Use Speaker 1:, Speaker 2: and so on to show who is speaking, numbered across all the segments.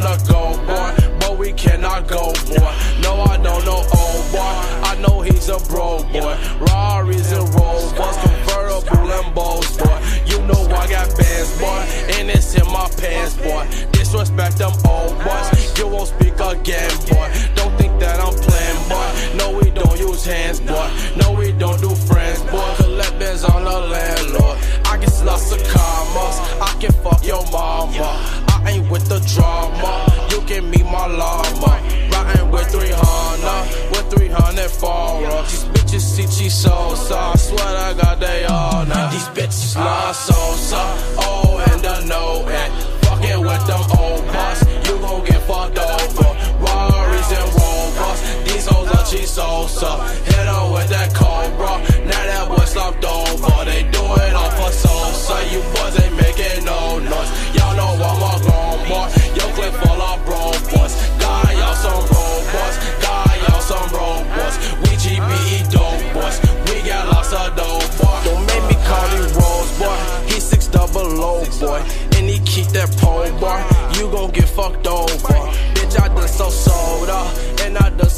Speaker 1: the go, boy. But we cannot go, boy. No, I don't know old boy. I know he's a bro, boy. Rari's and Rovers, convertible and Lambos, boy. You know I got bands, boy. And it's in my pants, boy. Disrespect them old boys. You won't speak again, boy. Don't think that I'm playing, boy. No, we don't use hands, boy. No, we don't do friends, boy. Collect bands on the landlord. I get lots of commas. I can fuck your mama. I ain't with the drama. You can meet my llama. Riding with 300, with 300 for These bitches see cheese Sosa. I swear to God they all know. These bitches love Sosa. Oh, and the no and fucking with them old boss. You gon' get fucked over.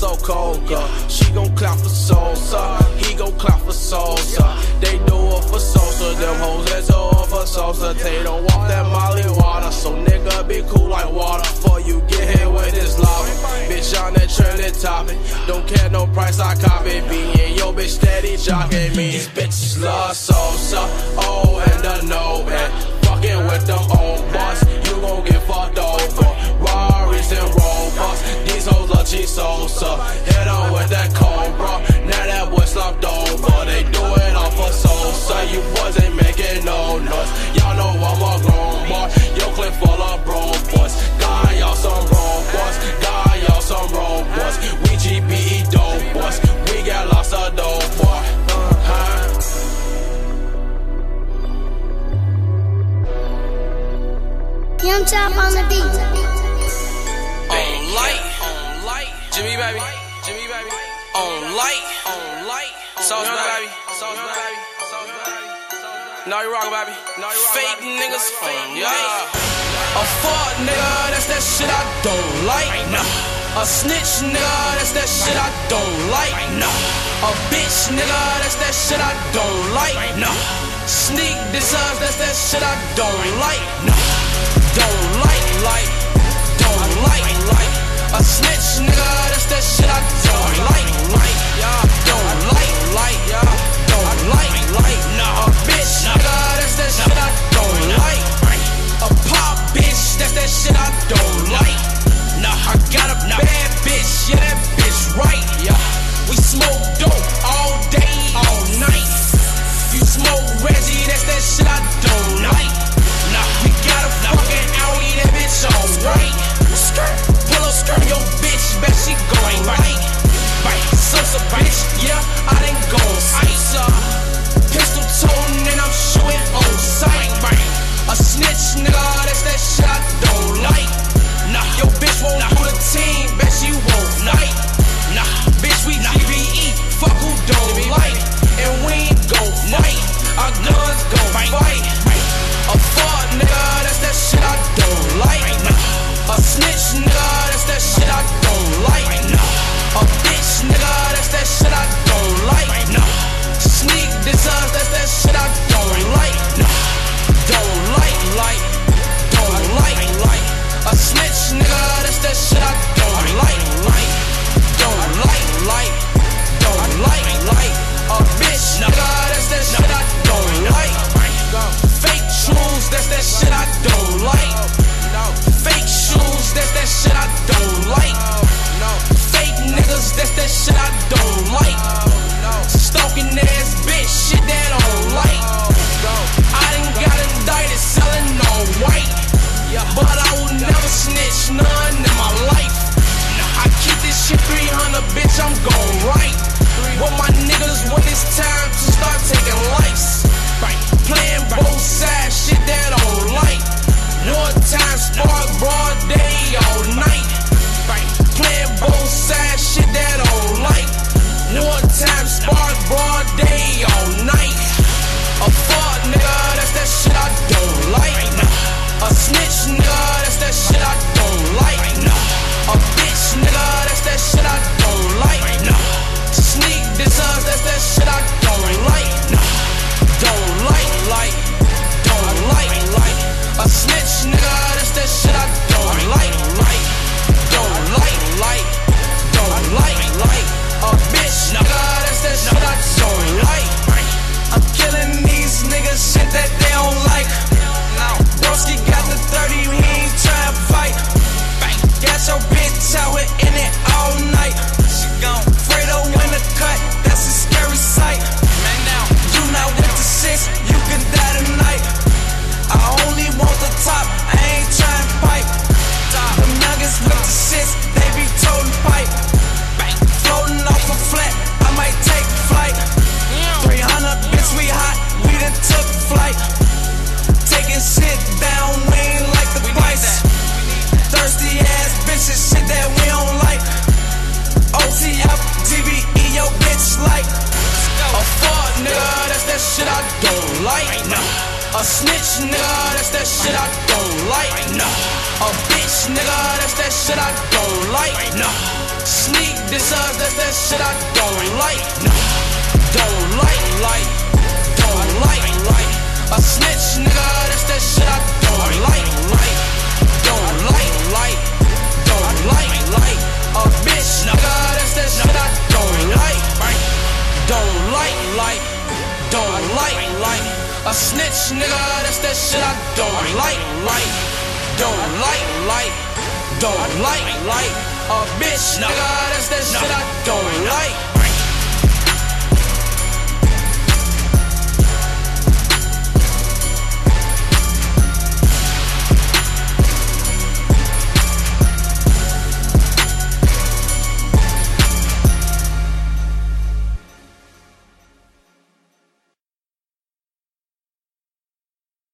Speaker 1: So coca. She gon' clap for salsa, He gon' clap for Sosa. They do it for salsa, Them hoes that do it for Sosa. They don't want that Molly water. So nigga be cool like water. For you get hit with this lava. Bitch on that trending topic. Don't care no price, I copy. Being yo bitch steady jocking me. These bitches love Sosa. Oh, and the no. And fucking with them old boss. You gon' get fucked over. Rari's so Jimmy baby. On light, on light, sauce baby, sauce baby, sauce baby. No, you rock, baby. No, you rock, Fake niggas, fake, yeah. A fuck nigga, that's that shit I don't like. Nah. A snitch nigga, that's that shit I don't like. Nah. A bitch nigga, that's that shit I don't like. Nah. Sneak designs, that's that shit I don't like. Nah. Don't like, like, don't like, like. A snitch nigga, that's that shit I don't like, nah. A snitch, nigga, that's that shit I don't like, nah. A bitch, nigga, that's that shit I don't like, nah. Sneak this us, that's that shit I don't like, nah. Don't like, like, don't like, like. that's that shit I don't like, like, don't like, like, don't like, like, a bitch, nigga, that's that shit I don't like.